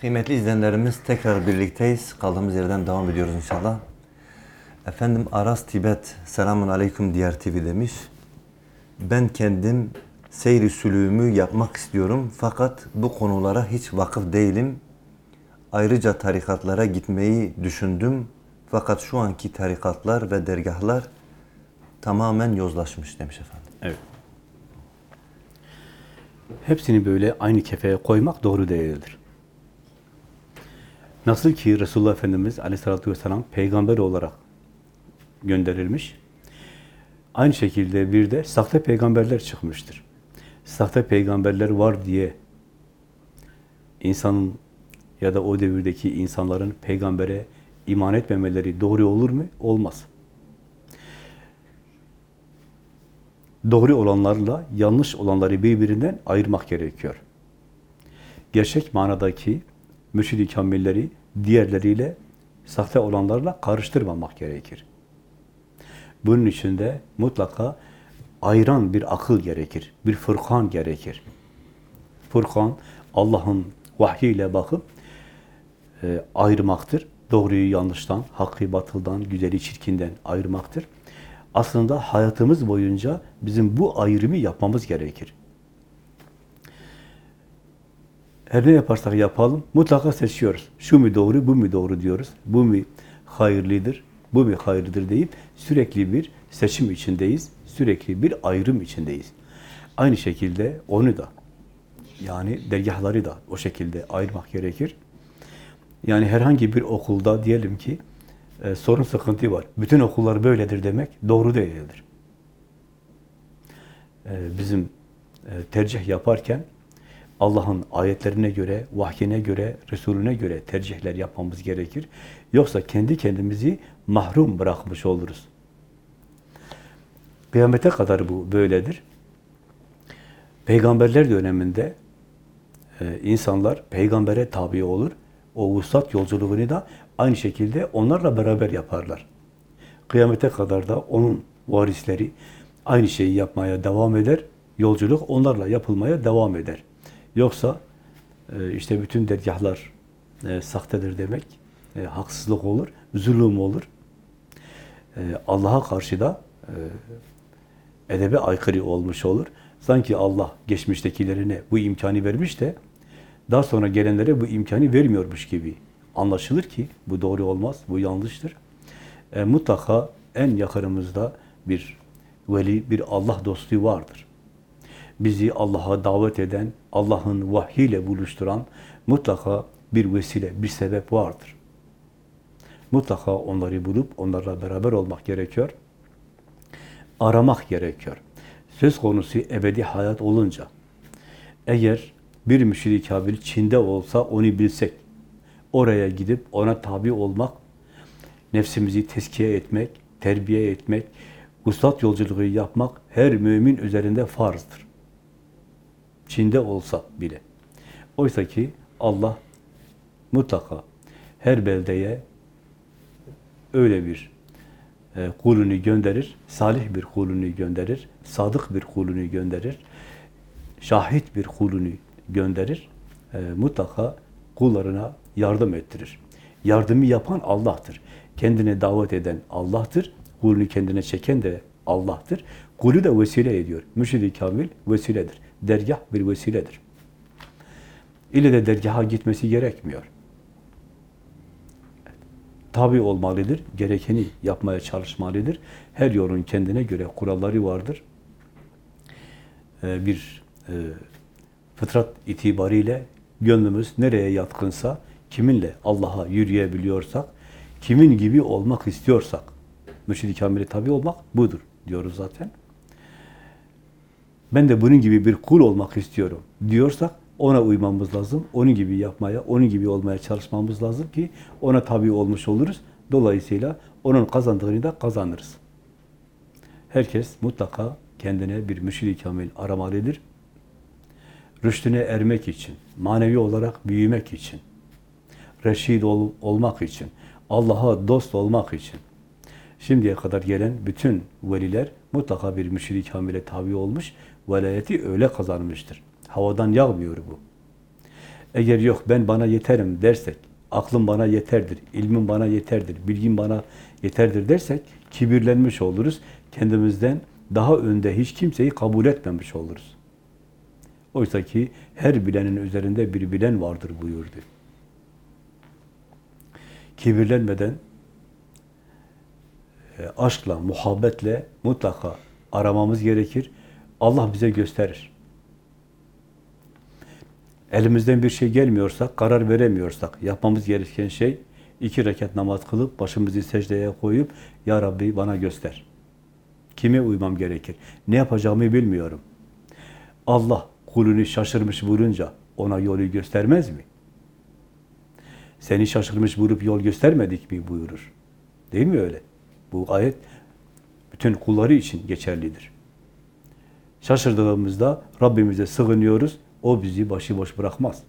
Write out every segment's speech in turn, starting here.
Kıymetli izleyenlerimiz tekrar birlikteyiz. Kaldığımız yerden devam ediyoruz inşallah. Efendim Aras Tibet selamun aleyküm diğer TV demiş. Ben kendim seyri sülüğümü yapmak istiyorum fakat bu konulara hiç vakıf değilim. Ayrıca tarikatlara gitmeyi düşündüm fakat şu anki tarikatlar ve dergahlar tamamen yozlaşmış demiş efendim. Evet. Hepsini böyle aynı kefeye koymak doğru değildir. Nasıl ki Resulullah Efendimiz aleyhissalatü vesselam peygamber olarak gönderilmiş, aynı şekilde bir de sahte peygamberler çıkmıştır. Sahte peygamberler var diye insanın ya da o devirdeki insanların peygambere iman etmemeleri doğru olur mu? Olmaz. doğru olanlarla yanlış olanları birbirinden ayırmak gerekiyor. Gerçek manadaki mürşid-i kamilleri diğerleriyle sahte olanlarla karıştırmamak gerekir. Bunun için de mutlaka ayıran bir akıl gerekir, bir fırkan gerekir. Fırkan, Allah'ın vahyiyle bakıp e, ayırmaktır. Doğruyu yanlıştan, hakkı batıldan, güzeli çirkinden ayırmaktır. Aslında hayatımız boyunca bizim bu ayrımı yapmamız gerekir. Her ne yaparsak yapalım, mutlaka seçiyoruz. Şu mu doğru, bu mu doğru diyoruz. Bu mu hayırlıdır, bu mu hayırlıdır deyip sürekli bir seçim içindeyiz, sürekli bir ayrım içindeyiz. Aynı şekilde onu da, yani dergahları da o şekilde ayırmak gerekir. Yani herhangi bir okulda diyelim ki, e, sorun sıkıntı var. Bütün okullar böyledir demek doğru değildir. E, bizim e, tercih yaparken Allah'ın ayetlerine göre, vahyine göre, Resulüne göre tercihler yapmamız gerekir. Yoksa kendi kendimizi mahrum bırakmış oluruz. Kıyamete kadar bu böyledir. Peygamberler döneminde e, insanlar peygambere tabi olur. O vuslat yolculuğunu da aynı şekilde onlarla beraber yaparlar. Kıyamete kadar da onun varisleri aynı şeyi yapmaya devam eder. Yolculuk onlarla yapılmaya devam eder. Yoksa e, işte bütün dergahlar e, sahtedir demek e, haksızlık olur, zulüm olur. Allah'a karşı da edebe aykırı olmuş olur. Sanki Allah geçmiştekilerine bu imkanı vermiş de daha sonra gelenlere bu imkanı vermiyormuş gibi anlaşılır ki bu doğru olmaz, bu yanlıştır. E, mutlaka en yakınımızda bir veli, bir Allah dostu vardır. Bizi Allah'a davet eden, Allah'ın vahyiyle buluşturan mutlaka bir vesile, bir sebep vardır. Mutlaka onları bulup onlarla beraber olmak gerekiyor. Aramak gerekiyor. Söz konusu ebedi hayat olunca eğer bir müşrik kabil Çin'de olsa onu bilsek, oraya gidip ona tabi olmak, nefsimizi teskiye etmek, terbiye etmek, uslat yolculuğu yapmak her mümin üzerinde farzdır. Çin'de olsa bile. Oysa ki Allah mutlaka her beldeye öyle bir e, kulünü gönderir, salih bir kulünü gönderir, sadık bir kulünü gönderir, şahit bir kulünü gönderir. E, mutlaka kullarına yardım ettirir. Yardımı yapan Allah'tır. Kendine davet eden Allah'tır. Kulünü kendine çeken de Allah'tır. Kulü de vesile ediyor. Mürşid-i Kamil vesiledir. Dergah bir vesiledir. İle de dergaha gitmesi gerekmiyor. Tabi olmalıdır. Gerekeni yapmaya çalışmalıdır. Her yolun kendine göre kuralları vardır. Ee, bir e, fıtrat itibariyle gönlümüz nereye yatkınsa, kiminle Allah'a yürüyebiliyorsak, kimin gibi olmak istiyorsak, mürşid-i kamile tabi olmak budur diyoruz zaten. Ben de bunun gibi bir kul olmak istiyorum diyorsak, ona uymamız lazım. Onun gibi yapmaya, onun gibi olmaya çalışmamız lazım ki ona tabi olmuş oluruz. Dolayısıyla onun kazandığını da kazanırız. Herkes mutlaka kendine bir mürşid-i kamil aramalıdır rüştüne ermek için, manevi olarak büyümek için, reşid ol, olmak için, Allah'a dost olmak için. Şimdiye kadar gelen bütün veliler mutlaka bir müşrik kamile tabi olmuş, velayeti öyle kazanmıştır. Havadan yağmıyor bu. Eğer yok ben bana yeterim dersek, aklım bana yeterdir, ilmim bana yeterdir, bilgim bana yeterdir dersek kibirlenmiş oluruz. Kendimizden daha önde hiç kimseyi kabul etmemiş oluruz. Oysa ki her bilenin üzerinde bir bilen vardır buyurdu. Kibirlenmeden e, aşkla, muhabbetle mutlaka aramamız gerekir. Allah bize gösterir. Elimizden bir şey gelmiyorsak, karar veremiyorsak, yapmamız gereken şey iki rekat namaz kılıp, başımızı secdeye koyup, Ya Rabbi bana göster. Kime uymam gerekir? Ne yapacağımı bilmiyorum. Allah kulünü şaşırmış vurunca ona yolu göstermez mi? Seni şaşırmış vurup yol göstermedik mi buyurur. Değil mi öyle? Bu ayet bütün kulları için geçerlidir. Şaşırdığımızda Rabbimize sığınıyoruz. O bizi başıboş bırakmaz.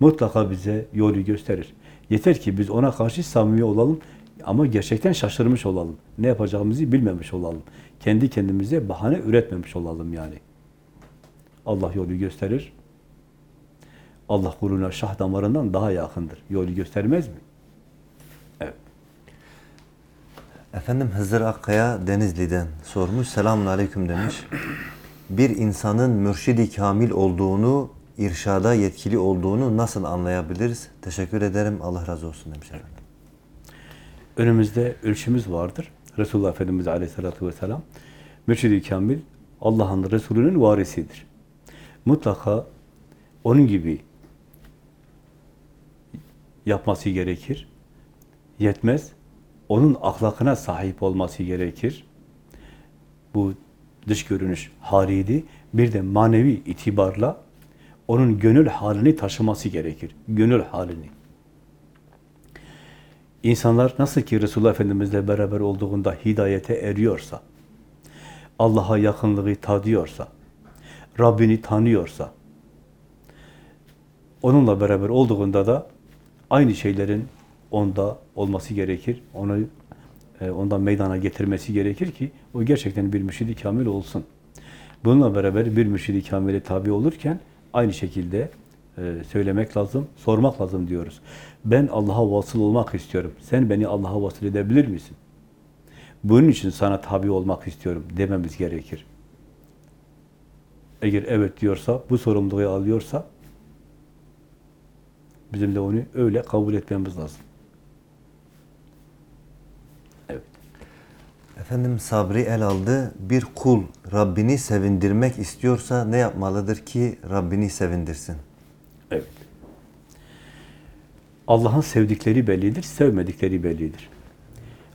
Mutlaka bize yolu gösterir. Yeter ki biz ona karşı samimi olalım ama gerçekten şaşırmış olalım. Ne yapacağımızı bilmemiş olalım. Kendi kendimize bahane üretmemiş olalım yani. Allah yolu gösterir. Allah kuluna şah damarından daha yakındır. Yolu göstermez mi? Evet. Efendim Hızır Akkaya Denizli'den sormuş. Selamun Aleyküm demiş. Bir insanın mürşidi kamil olduğunu, irşada yetkili olduğunu nasıl anlayabiliriz? Teşekkür ederim. Allah razı olsun demiş efendim. Önümüzde ölçümüz vardır. Resulullah Efendimiz Aleyhisselatü Vesselam Mürşid-i Kamil Allah'ın Resulü'nün varisidir. Mutlaka onun gibi yapması gerekir. Yetmez. Onun ahlakına sahip olması gerekir. Bu dış görünüş haliydi. Bir de manevi itibarla onun gönül halini taşıması gerekir. Gönül halini. İnsanlar nasıl ki Resulullah Efendimizle beraber olduğunda hidayete eriyorsa, Allah'a yakınlığı tadıyorsa, Rabbini tanıyorsa, onunla beraber olduğunda da aynı şeylerin onda olması gerekir. Onu e, ondan meydana getirmesi gerekir ki o gerçekten bir müşid-i kamil olsun. Bununla beraber bir müşid-i kamile tabi olurken aynı şekilde e, söylemek lazım, sormak lazım diyoruz. Ben Allah'a vasıl olmak istiyorum. Sen beni Allah'a vasıl edebilir misin? Bunun için sana tabi olmak istiyorum dememiz gerekir. Eğer evet diyorsa, bu sorumluluğu alıyorsa bizim de onu öyle kabul etmemiz lazım. Evet. Efendim Sabri el aldı. Bir kul Rabbini sevindirmek istiyorsa ne yapmalıdır ki Rabbini sevindirsin? Evet. Allah'ın sevdikleri bellidir, sevmedikleri bellidir.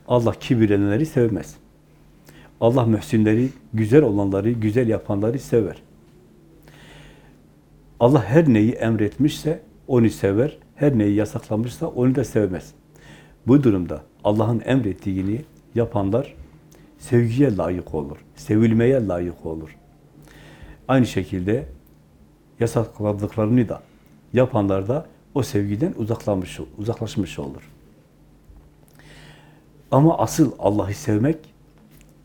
Allah kibirlenenleri sevmez. Allah mühsinleri, güzel olanları, güzel yapanları sever. Allah her neyi emretmişse onu sever, her neyi yasaklamışsa onu da sevmez. Bu durumda Allah'ın emrettiğini yapanlar sevgiye layık olur, sevilmeye layık olur. Aynı şekilde yasakladıklarını da yapanlar da o sevgiden uzaklanmış, uzaklaşmış olur. Ama asıl Allah'ı sevmek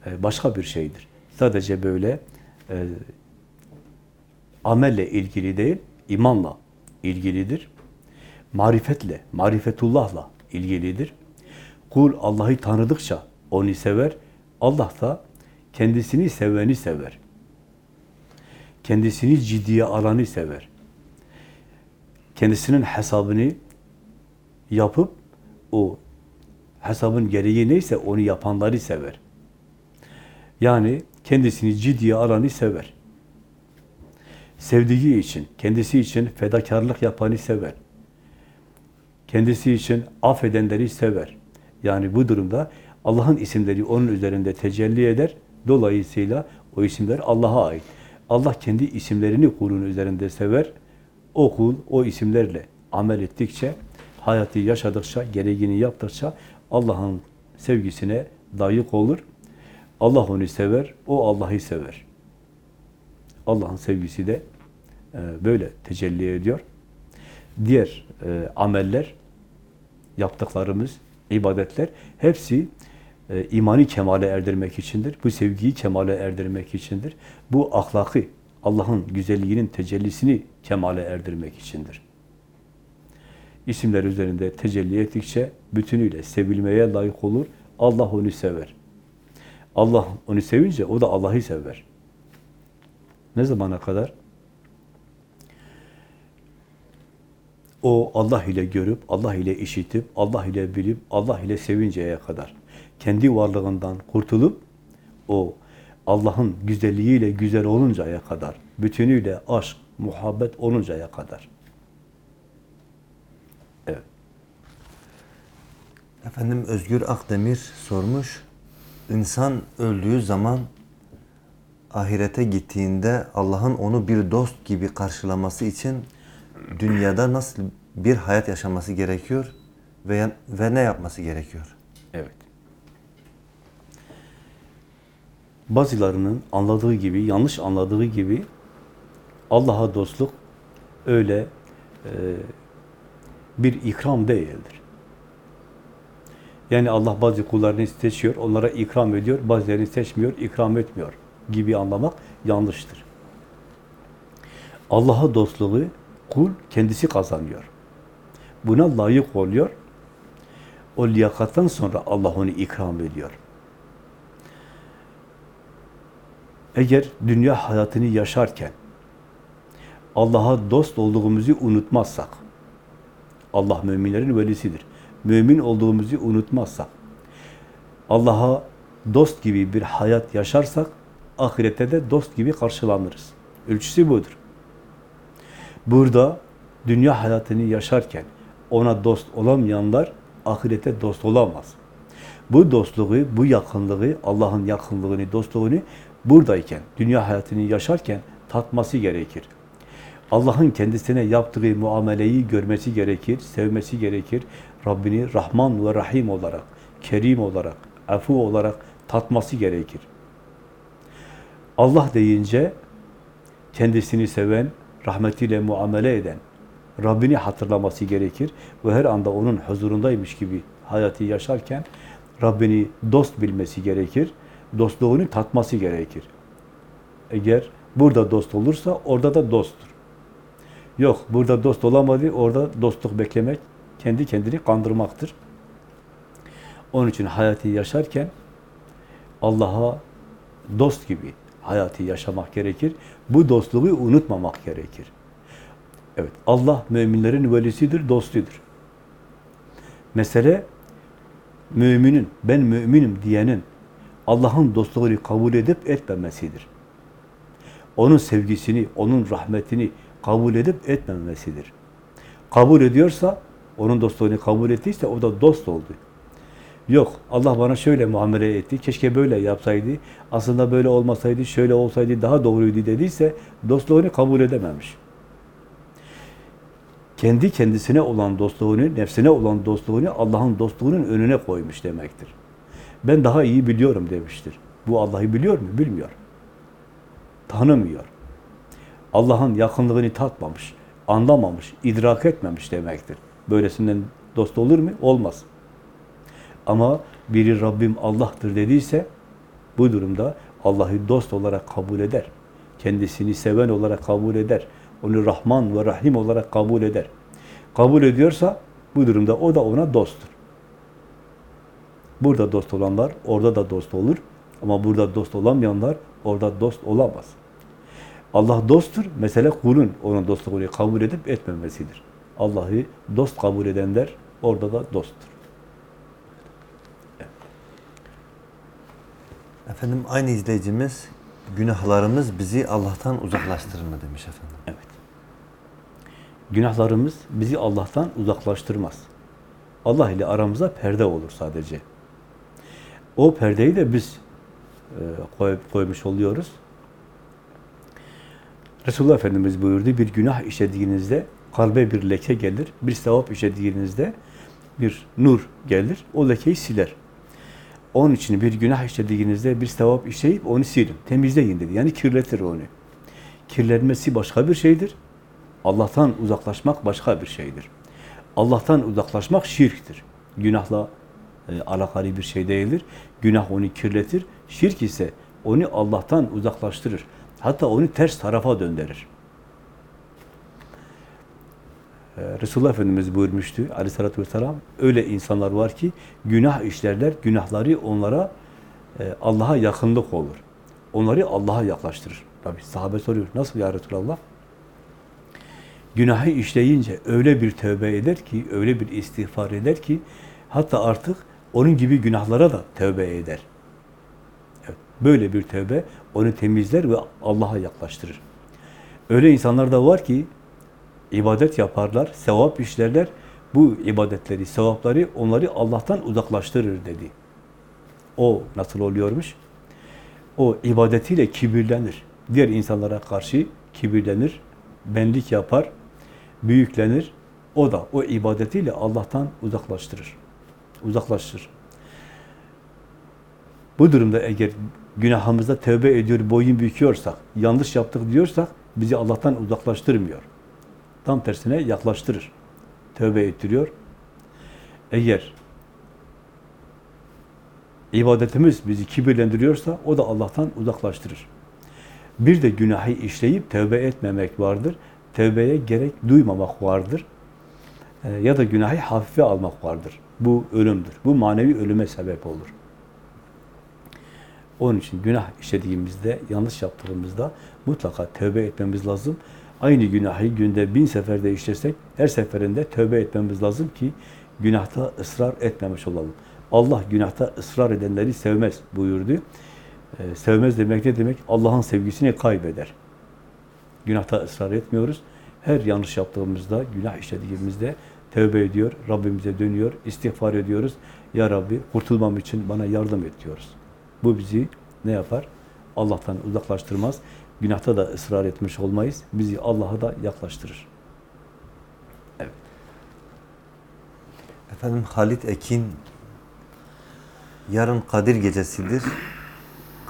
e, başka bir şeydir. Sadece böyle e, amelle ilgili değil, imanla ilgilidir. Marifetle, marifetullahla ilgilidir. Kul Allah'ı tanıdıkça onu sever. Allah da kendisini seveni sever. Kendisini ciddiye alanı sever. Kendisinin hesabını yapıp o hesabın gereği neyse onu yapanları sever. Yani kendisini ciddiye alanı sever. Sevdiği için, kendisi için fedakarlık yapanı sever. Kendisi için affedenleri sever. Yani bu durumda Allah'ın isimleri onun üzerinde tecelli eder. Dolayısıyla o isimler Allah'a ait. Allah kendi isimlerini kulun üzerinde sever. O kul o isimlerle amel ettikçe, hayatı yaşadıkça, gereğini yaptıkça Allah'ın sevgisine layık olur. Allah onu sever, o Allah'ı sever. Allah'ın sevgisi de e, böyle tecelli ediyor. Diğer e, ameller, yaptıklarımız, ibadetler hepsi e, imani kemale erdirmek içindir. Bu sevgiyi kemale erdirmek içindir. Bu ahlakı Allah'ın güzelliğinin tecellisini kemale erdirmek içindir. İsimler üzerinde tecelli ettikçe bütünüyle sevilmeye layık olur. Allah onu sever. Allah onu sevince o da Allah'ı sever. Ne zamana kadar? O Allah ile görüp, Allah ile işitip, Allah ile bilip, Allah ile sevinceye kadar. Kendi varlığından kurtulup, o Allah'ın güzelliğiyle güzel oluncaya kadar, bütünüyle aşk, muhabbet oluncaya kadar. Evet. Efendim Özgür Akdemir sormuş. İnsan öldüğü zaman ahirete gittiğinde Allah'ın onu bir dost gibi karşılaması için dünyada nasıl bir hayat yaşaması gerekiyor ve, ve ne yapması gerekiyor? Evet. Bazılarının anladığı gibi, yanlış anladığı gibi Allah'a dostluk öyle e, bir ikram değildir. Yani Allah bazı kullarını seçiyor, onlara ikram ediyor, bazılarını seçmiyor, ikram etmiyor gibi anlamak yanlıştır. Allah'a dostluğu kul kendisi kazanıyor. Buna layık oluyor. O liyakattan sonra Allah onu ikram ediyor. Eğer dünya hayatını yaşarken Allah'a dost olduğumuzu unutmazsak, Allah müminlerin velisidir. Mümin olduğumuzu unutmazsak, Allah'a dost gibi bir hayat yaşarsak, ahirette de dost gibi karşılanırız. Ölçüsü budur. Burada dünya hayatını yaşarken ona dost olamayanlar ahirete dost olamaz. Bu dostluğu, bu yakınlığı, Allah'ın yakınlığını, dostluğunu buradayken, dünya hayatını yaşarken tatması gerekir. Allah'ın kendisine yaptığı muameleyi görmesi gerekir, sevmesi gerekir. Rabbini Rahman ve Rahim olarak, Kerim olarak, afu olarak tatması gerekir. Allah deyince kendisini seven, rahmetiyle muamele eden, Rabbini hatırlaması gerekir ve her anda onun huzurundaymış gibi hayatı yaşarken Rabbini dost bilmesi gerekir, dostluğunu tatması gerekir. Eğer burada dost olursa orada da dosttur. Yok, burada dost olamadı, orada dostluk beklemek kendi kendini kandırmaktır. Onun için hayatı yaşarken Allah'a dost gibi hayatı yaşamak gerekir. Bu dostluğu unutmamak gerekir. Evet, Allah müminlerin velisidir, dostudur. Mesele müminin, ben müminim diyenin Allah'ın dostluğunu kabul edip etmemesidir. Onun sevgisini, onun rahmetini kabul edip etmemesidir. Kabul ediyorsa, onun dostluğunu kabul ettiyse o da dost oldu. Yok, Allah bana şöyle muamele etti, keşke böyle yapsaydı, aslında böyle olmasaydı, şöyle olsaydı daha doğruydu dediyse dostluğunu kabul edememiş. Kendi kendisine olan dostluğunu, nefsine olan dostluğunu Allah'ın dostluğunun önüne koymuş demektir. Ben daha iyi biliyorum demiştir. Bu Allah'ı biliyor mu? Bilmiyor. Tanımıyor. Allah'ın yakınlığını tatmamış, anlamamış, idrak etmemiş demektir. Böylesinden dost olur mu? Olmaz. Ama biri Rabbim Allah'tır dediyse bu durumda Allah'ı dost olarak kabul eder. Kendisini seven olarak kabul eder. Onu Rahman ve Rahim olarak kabul eder. Kabul ediyorsa bu durumda o da ona dosttur. Burada dost olanlar orada da dost olur. Ama burada dost olamayanlar orada dost olamaz. Allah dosttur. Mesele kulun onun dostluğunu kabul edip etmemesidir. Allah'ı dost kabul edenler orada da dosttur. Efendim aynı izleyicimiz günahlarımız bizi Allah'tan uzaklaştırır mı demiş efendim. Evet. Günahlarımız bizi Allah'tan uzaklaştırmaz. Allah ile aramıza perde olur sadece. O perdeyi de biz e, koy, koymuş oluyoruz. Resulullah Efendimiz buyurdu, bir günah işlediğinizde kalbe bir leke gelir, bir sevap işlediğinizde bir nur gelir, o lekeyi siler. Onun için bir günah işlediğinizde bir sevap işleyip onu silin, temizleyin dedi. Yani kirletir onu. Kirlenmesi başka bir şeydir. Allah'tan uzaklaşmak başka bir şeydir. Allah'tan uzaklaşmak şirktir. Günahla e, alakalı bir şey değildir. Günah onu kirletir. Şirk ise onu Allah'tan uzaklaştırır. Hatta onu ters tarafa döndürür. Ee, Resulullah Efendimiz buyurmuştu aleyhissalatü vesselam, öyle insanlar var ki günah işlerler, günahları onlara e, Allah'a yakınlık olur. Onları Allah'a yaklaştırır. Tabi sahabe soruyor, nasıl ya Resulallah? Günahı işleyince öyle bir tövbe eder ki, öyle bir istiğfar eder ki, hatta artık onun gibi günahlara da tövbe eder. Evet, böyle bir tövbe onu temizler ve Allah'a yaklaştırır. Öyle insanlar da var ki, ibadet yaparlar, sevap işlerler. Bu ibadetleri, sevapları onları Allah'tan uzaklaştırır dedi. O nasıl oluyormuş? O ibadetiyle kibirlenir. Diğer insanlara karşı kibirlenir, benlik yapar, büyüklenir. O da o ibadetiyle Allah'tan uzaklaştırır. Uzaklaştırır. Bu durumda eğer günahımızda tövbe ediyor, boyun büküyorsak, yanlış yaptık diyorsak bizi Allah'tan uzaklaştırmıyor. Tam tersine yaklaştırır. Tövbe ettiriyor. Eğer ibadetimiz bizi kibirlendiriyorsa o da Allah'tan uzaklaştırır. Bir de günahı işleyip tövbe etmemek vardır. Tövbeye gerek duymamak vardır. Ee, ya da günahı hafife almak vardır. Bu ölümdür. Bu manevi ölüme sebep olur. Onun için günah işlediğimizde, yanlış yaptığımızda mutlaka tövbe etmemiz lazım. Aynı günahı günde bin seferde işlesek, her seferinde tövbe etmemiz lazım ki günahta ısrar etmemiş olalım. Allah günahta ısrar edenleri sevmez buyurdu. Ee, sevmez demek ne demek? Allah'ın sevgisini kaybeder. Günahta ısrar etmiyoruz. Her yanlış yaptığımızda, günah işlediğimizde tövbe ediyor, Rabbimize dönüyor, istiğfar ediyoruz. Ya Rabbi kurtulmam için bana yardım et diyoruz. Bu bizi ne yapar? Allah'tan uzaklaştırmaz. Günahta da ısrar etmiş olmayız. Bizi Allah'a da yaklaştırır. Efendim Halit Ekin yarın Kadir gecesidir.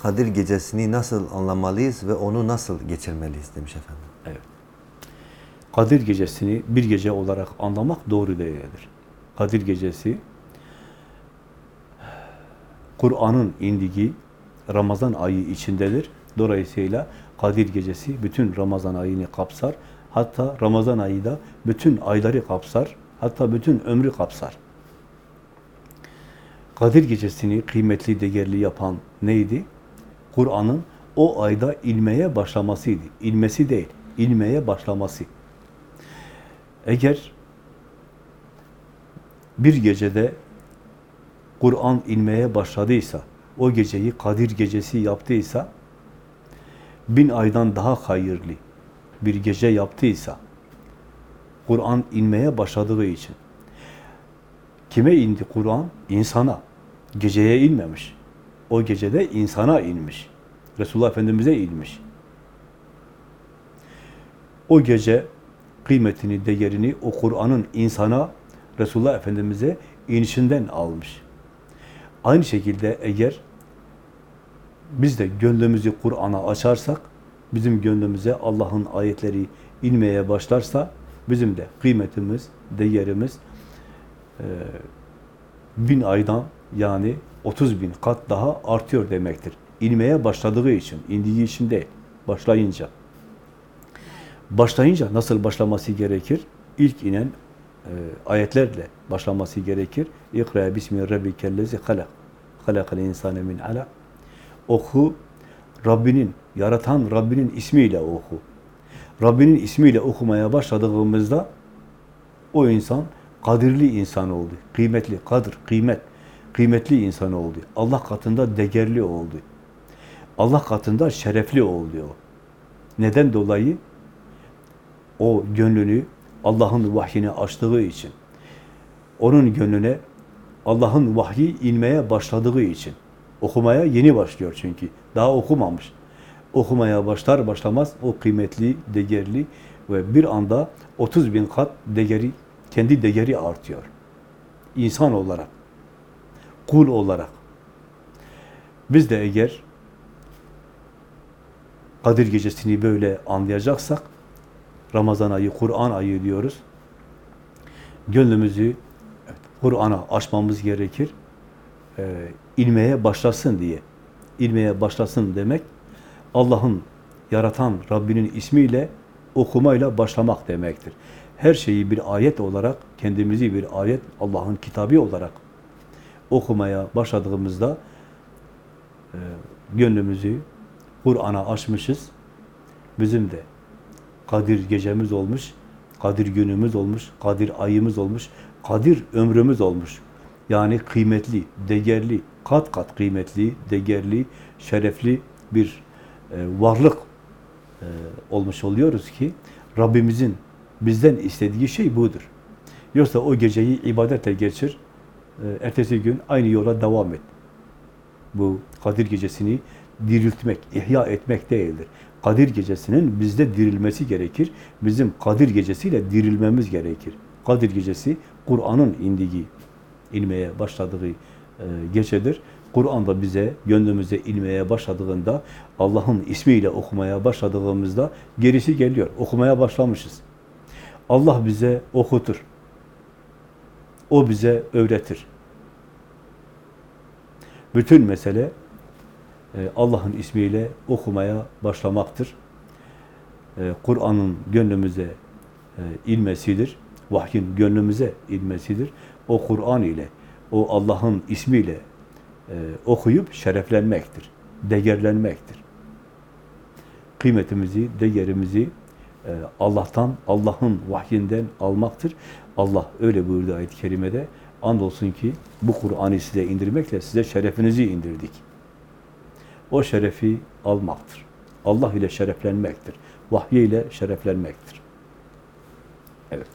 Kadir gecesini nasıl anlamalıyız ve onu nasıl geçirmeliyiz demiş efendim. Kadir gecesini bir gece olarak anlamak doğru değildir. Kadir gecesi Kur'an'ın indiği Ramazan ayı içindedir. Dolayısıyla Kadir gecesi bütün Ramazan ayını kapsar. Hatta Ramazan ayı da bütün ayları kapsar. Hatta bütün ömrü kapsar. Kadir gecesini kıymetli, değerli yapan neydi? Kur'an'ın o ayda ilmeye başlamasıydı. İlmesi değil, ilmeye başlaması. Eğer bir gecede Kur'an inmeye başladıysa, o geceyi Kadir gecesi yaptıysa, bin aydan daha hayırlı bir gece yaptıysa, Kur'an inmeye başladığı için. Kime indi Kur'an? İnsana. Geceye inmemiş. O gecede insana inmiş. Resulullah Efendimiz'e inmiş. O gece kıymetini, değerini o Kur'an'ın insana, Resulullah Efendimiz'e inişinden almış. Aynı şekilde eğer biz de gönlümüzü Kur'an'a açarsak, bizim gönlümüze Allah'ın ayetleri inmeye başlarsa, bizim de kıymetimiz, değerimiz e, bin aydan yani 30 bin kat daha artıyor demektir. İnmeye başladığı için, indiği için değil, başlayınca. Başlayınca nasıl başlaması gerekir? İlk inen e, ayetlerle başlaması gerekir. İkra bismi rabbikellezi halak. Halakal insane min ala. Oku, Rabbinin, yaratan Rabbinin ismiyle oku. Rabbinin ismiyle okumaya başladığımızda o insan kadirli insan oldu. Kıymetli, kadir, kıymet. Kıymetli insan oldu. Allah katında değerli oldu. Allah katında şerefli oldu o. Neden dolayı? O gönlünü Allah'ın vahyine açtığı için. Onun gönlüne Allah'ın vahyi inmeye başladığı için. Okumaya yeni başlıyor çünkü. Daha okumamış. Okumaya başlar başlamaz o kıymetli, değerli ve bir anda 30 bin kat değeri, kendi değeri artıyor. İnsan olarak, kul olarak. Biz de eğer Kadir Gecesi'ni böyle anlayacaksak, Ramazan ayı, Kur'an ayı diyoruz. Gönlümüzü Kur'an'a açmamız gerekir. Ee, ilmeye başlasın diye. İlmeye başlasın demek, Allah'ın yaratan Rabbinin ismiyle okumayla başlamak demektir. Her şeyi bir ayet olarak, kendimizi bir ayet, Allah'ın kitabı olarak okumaya başladığımızda e, gönlümüzü Kur'an'a açmışız. Bizim de Kadir gecemiz olmuş, Kadir günümüz olmuş, Kadir ayımız olmuş, Kadir ömrümüz olmuş. Yani kıymetli, değerli, kat kat kıymetli, değerli, şerefli bir e, varlık e, olmuş oluyoruz ki Rabbimizin bizden istediği şey budur. Yoksa o geceyi ibadetle geçir, e, ertesi gün aynı yola devam et. Bu Kadir gecesini diriltmek, ihya etmek değildir. Kadir gecesinin bizde dirilmesi gerekir. Bizim Kadir gecesiyle dirilmemiz gerekir. Kadir gecesi Kur'an'ın indiği, inmeye başladığı e, gecedir. Kur'an da bize, gönlümüze inmeye başladığında, Allah'ın ismiyle okumaya başladığımızda gerisi geliyor. Okumaya başlamışız. Allah bize okutur. O bize öğretir. Bütün mesele Allah'ın ismiyle okumaya başlamaktır. E, Kur'an'ın gönlümüze e, inmesidir. Vahyin gönlümüze inmesidir. O Kur'an ile, o Allah'ın ismiyle okuyup şereflenmektir. Değerlenmektir. Kıymetimizi, değerimizi Allah'tan, Allah'ın vahyinden almaktır. Allah öyle buyurdu ayet-i kerimede. Andolsun ki bu Kur'an'ı size indirmekle size şerefinizi indirdik. O şerefi almaktır. Allah ile şereflenmektir. Vahyi ile şereflenmektir. Evet.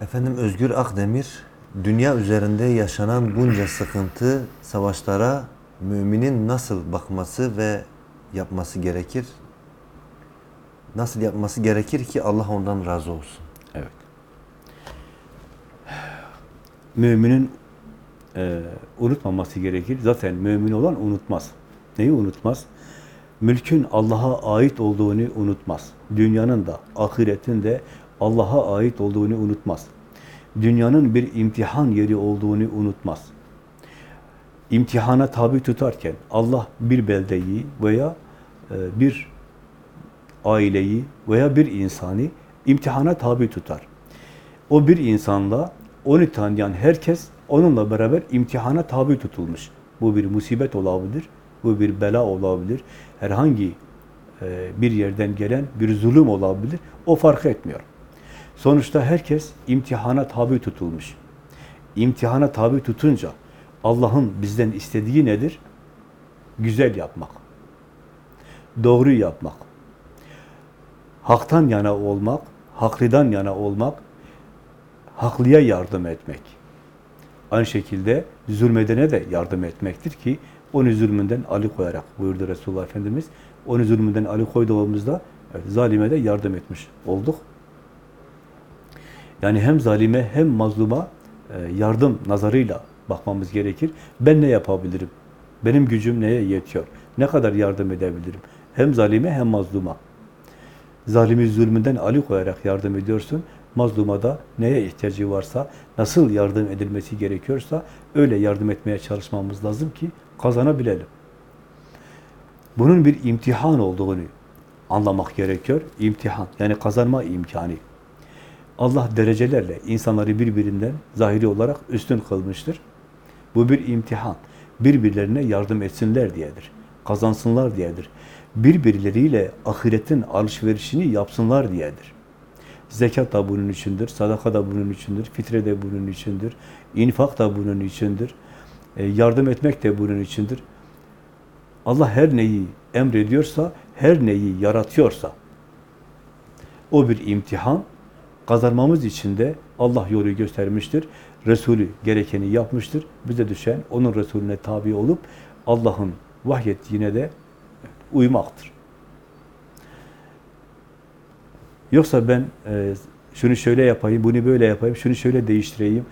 Efendim Özgür Akdemir, dünya üzerinde yaşanan bunca sıkıntı, savaşlara müminin nasıl bakması ve yapması gerekir? Nasıl yapması gerekir ki Allah ondan razı olsun? Evet. Müminin e, unutmaması gerekir. Zaten mümin olan unutmaz. Neyi unutmaz? Mülkün Allah'a ait olduğunu unutmaz. Dünyanın da, ahiretin de Allah'a ait olduğunu unutmaz. Dünyanın bir imtihan yeri olduğunu unutmaz. İmtihana tabi tutarken Allah bir beldeyi veya e, bir aileyi veya bir insanı imtihana tabi tutar. O bir insanla onu tanıyan herkes onunla beraber imtihana tabi tutulmuş. Bu bir musibet olabilir, bu bir bela olabilir. Herhangi e, bir yerden gelen bir zulüm olabilir. O fark etmiyor. Sonuçta herkes imtihana tabi tutulmuş. İmtihana tabi tutunca Allah'ın bizden istediği nedir? Güzel yapmak. Doğru yapmak. Haktan yana olmak, haklıdan yana olmak, haklıya yardım etmek. Aynı şekilde zulmedene de yardım etmektir ki onu zulmünden alıkoyarak buyurdu Resulullah Efendimiz. Onu zulmünden alıkoyduğumuzda evet, zalime de yardım etmiş olduk. Yani hem zalime hem mazluma e, yardım nazarıyla bakmamız gerekir. Ben ne yapabilirim? Benim gücüm neye yetiyor? Ne kadar yardım edebilirim? Hem zalime hem mazluma. Zalimi zulmünden alıkoyarak yardım ediyorsun. Mazluma da neye ihtiyacı varsa, nasıl yardım edilmesi gerekiyorsa öyle yardım etmeye çalışmamız lazım ki kazanabilelim. Bunun bir imtihan olduğunu anlamak gerekiyor. İmtihan, yani kazanma imkanı. Allah derecelerle insanları birbirinden zahiri olarak üstün kılmıştır. Bu bir imtihan. Birbirlerine yardım etsinler diyedir. Kazansınlar diyedir. Birbirleriyle ahiretin alışverişini yapsınlar diyedir. Zekat da bunun içindir, sadaka da bunun içindir, fitre de bunun içindir, infak da bunun içindir, e, yardım etmek de bunun içindir. Allah her neyi emrediyorsa, her neyi yaratıyorsa, o bir imtihan, kazanmamız için de Allah yolu göstermiştir. Resulü gerekeni yapmıştır. Bize düşen onun Resulüne tabi olup Allah'ın vahyettiğine de uymaktır. Yoksa ben e, şunu şöyle yapayım, bunu böyle yapayım, şunu şöyle değiştireyim,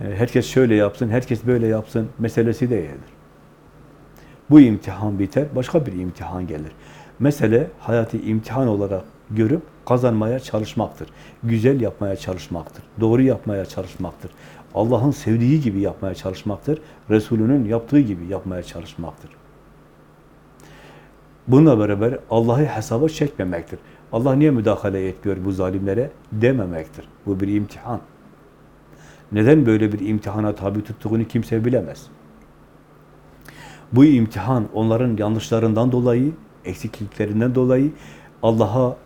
e, herkes şöyle yapsın, herkes böyle yapsın meselesi değildir. Bu imtihan biter, başka bir imtihan gelir. Mesele hayatı imtihan olarak görüp kazanmaya çalışmaktır. Güzel yapmaya çalışmaktır. Doğru yapmaya çalışmaktır. Allah'ın sevdiği gibi yapmaya çalışmaktır. Resulünün yaptığı gibi yapmaya çalışmaktır. Bununla beraber Allah'ı hesaba çekmemektir. Allah niye müdahale etmiyor bu zalimlere dememektir. Bu bir imtihan. Neden böyle bir imtihana tabi tuttuğunu kimse bilemez. Bu imtihan onların yanlışlarından dolayı, eksikliklerinden dolayı Allah'a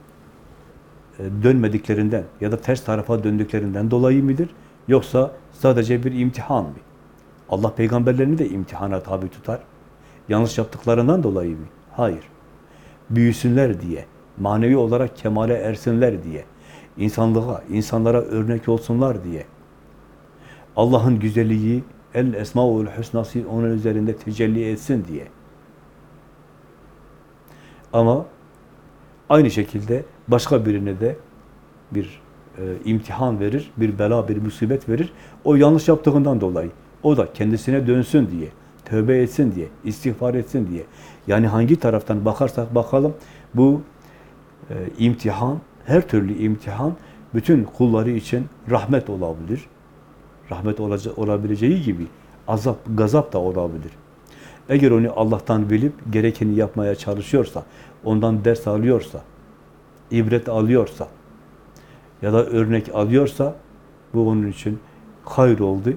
e, dönmediklerinden ya da ters tarafa döndüklerinden dolayı mıdır? Yoksa sadece bir imtihan mı? Allah peygamberlerini de imtihana tabi tutar. Yanlış yaptıklarından dolayı mı? Hayır. Büyüsünler diye, manevi olarak kemale ersinler diye, insanlığa, insanlara örnek olsunlar diye. Allah'ın güzelliği, el esmaul husnası onun üzerinde tecelli etsin diye. Ama aynı şekilde başka birine de bir e, imtihan verir, bir bela, bir musibet verir. O yanlış yaptığından dolayı. O da kendisine dönsün diye, tövbe etsin diye, istiğfar etsin diye. Yani hangi taraftan bakarsak bakalım bu e, imtihan, her türlü imtihan bütün kulları için rahmet olabilir. Rahmet olabileceği gibi azap, gazap da olabilir. Eğer onu Allah'tan bilip gerekeni yapmaya çalışıyorsa, ondan ders alıyorsa, ibret alıyorsa ya da örnek alıyorsa bu onun için hayır oldu.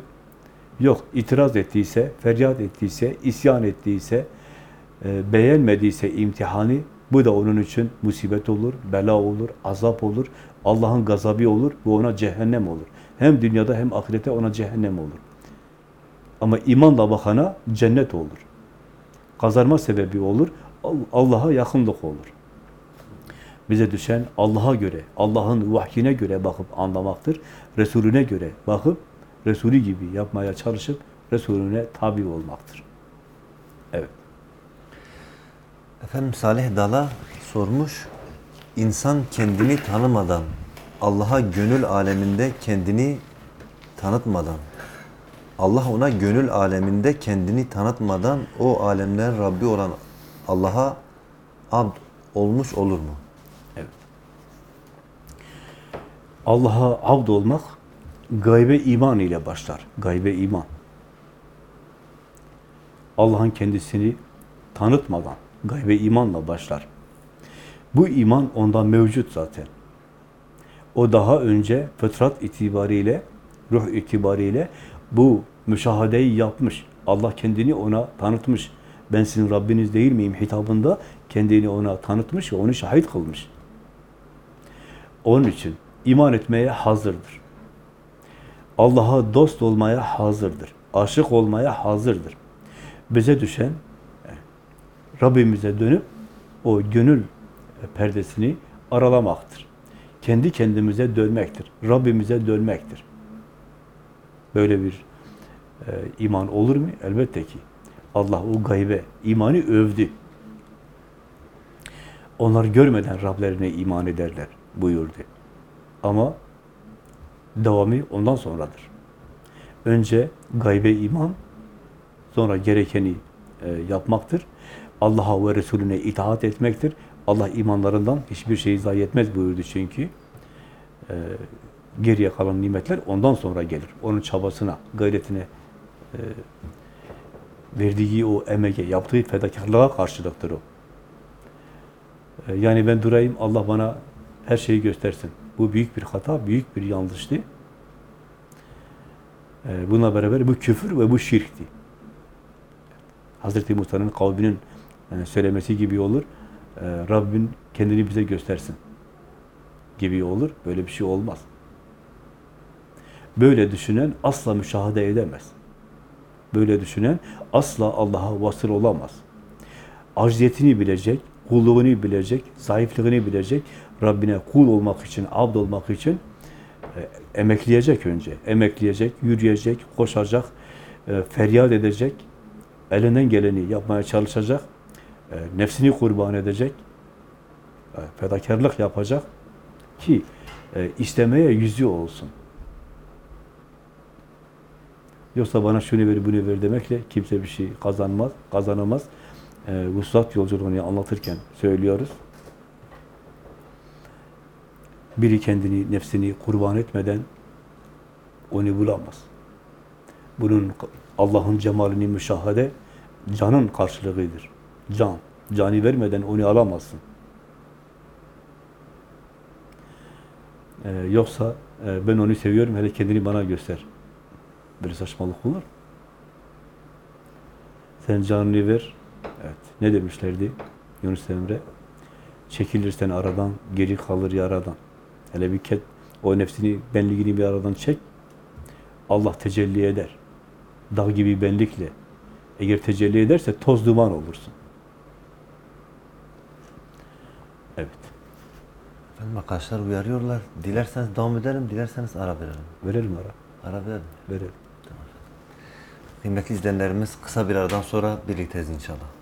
Yok, itiraz ettiyse, feryat ettiyse, isyan ettiyse, e, beğenmediyse imtihanı, bu da onun için musibet olur, bela olur, azap olur, Allah'ın gazabı olur, bu ona cehennem olur. Hem dünyada hem ahirete ona cehennem olur. Ama imanla bakana cennet olur. Kazanma sebebi olur, Allah'a yakınlık olur. Bize düşen Allah'a göre, Allah'ın vahyine göre bakıp anlamaktır. Resulüne göre bakıp, Resulü gibi yapmaya çalışıp, Resulüne tabi olmaktır. Evet. Efendim Salih Dala sormuş. İnsan kendini tanımadan, Allah'a gönül aleminde kendini tanıtmadan, Allah ona gönül aleminde kendini tanıtmadan o alemlerin Rabbi olan Allah'a abd olmuş olur mu? Allah'a abd olmak gaybe iman ile başlar. Gaybe iman. Allah'ın kendisini tanıtmadan gaybe imanla başlar. Bu iman ondan mevcut zaten. O daha önce fıtrat itibariyle, ruh itibariyle bu müşahadeyi yapmış. Allah kendini ona tanıtmış. Ben sizin Rabbiniz değil miyim hitabında kendini ona tanıtmış ve onu şahit kılmış. Onun için iman etmeye hazırdır. Allah'a dost olmaya hazırdır. Aşık olmaya hazırdır. Bize düşen Rabbimize dönüp o gönül perdesini aralamaktır. Kendi kendimize dönmektir. Rabbimize dönmektir. Böyle bir e, iman olur mu? Elbette ki. Allah o gaybe imanı övdü. Onlar görmeden Rablerine iman ederler buyurdu. Ama devamı ondan sonradır. Önce gaybe iman, sonra gerekeni e, yapmaktır. Allah'a ve Resulüne itaat etmektir. Allah imanlarından hiçbir şeyi zayi etmez buyurdu çünkü. E, geriye kalan nimetler ondan sonra gelir. Onun çabasına, gayretine e, verdiği o emeğe, yaptığı fedakarlığa karşılıktır o. E, yani ben durayım, Allah bana her şeyi göstersin. Bu büyük bir hata, büyük bir yanlıştı. E, bununla beraber bu küfür ve bu şirkti. Hazreti Musa'nın kavminin yani söylemesi gibi olur. E, Rabbin kendini bize göstersin gibi olur. Böyle bir şey olmaz. Böyle düşünen asla müşahede edemez. Böyle düşünen asla Allah'a vasıl olamaz. Acziyetini bilecek, kulluğunu bilecek, zayıflığını bilecek, Rabbine kul olmak için, abd olmak için e, emekleyecek önce. Emekleyecek, yürüyecek, koşacak, e, feryat edecek, elinden geleni yapmaya çalışacak, e, nefsini kurban edecek, e, fedakarlık yapacak ki e, istemeye yüzü olsun. Yoksa bana şunu ver, bunu ver demekle kimse bir şey kazanmaz, kazanamaz. E, vuslat yolculuğunu anlatırken söylüyoruz. Biri kendini, nefsini kurban etmeden onu bulamaz. Bunun Allah'ın cemalini müşahede canın karşılığıdır. Can. Cani vermeden onu alamazsın. Ee, yoksa e, ben onu seviyorum, hele kendini bana göster. Böyle saçmalık olur. Sen canını ver. Evet. Ne demişlerdi Yunus Emre? Çekilirsen aradan, geri kalır yaradan. Hele bir ket, o nefsini, benliğini bir aradan çek. Allah tecelli eder. Dağ gibi benlikle. Eğer tecelli ederse toz duman olursun. Evet. Efendim arkadaşlar uyarıyorlar. Dilerseniz devam edelim, dilerseniz ara verelim. Verelim ara. Ara verelim. Verelim. Kıymetli izleyenlerimiz kısa bir aradan sonra birlikteyiz inşallah.